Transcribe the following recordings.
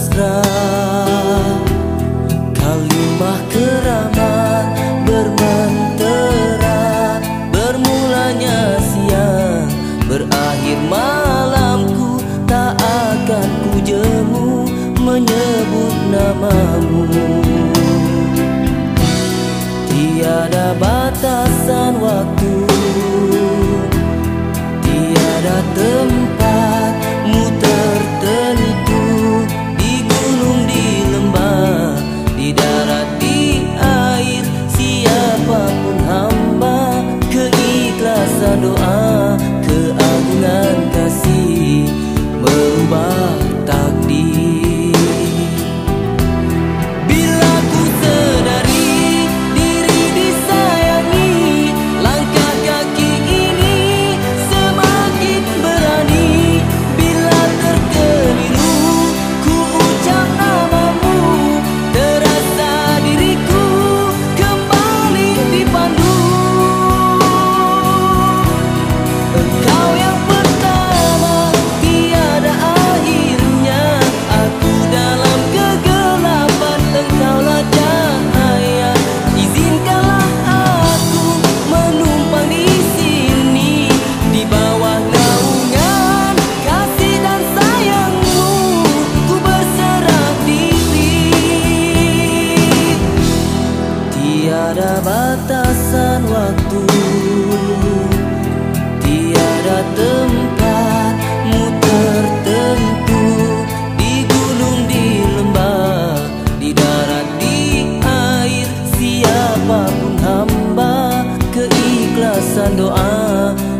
mesra Kalimah keramat bermentera Bermulanya siang berakhir malamku. Tak akan ku jemu menyebut namamu. ah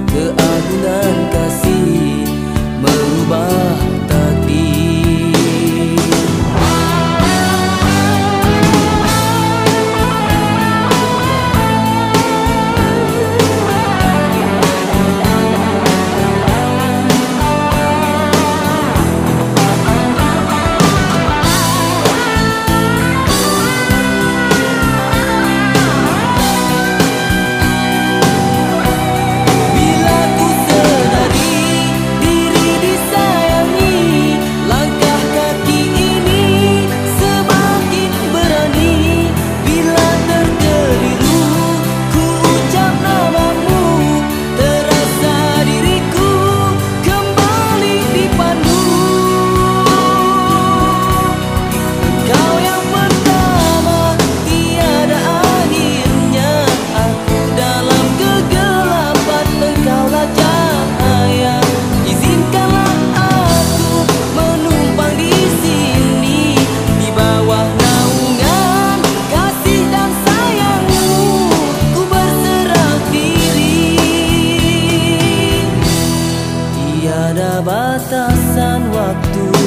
keagungan kasih merubah batasan waktu.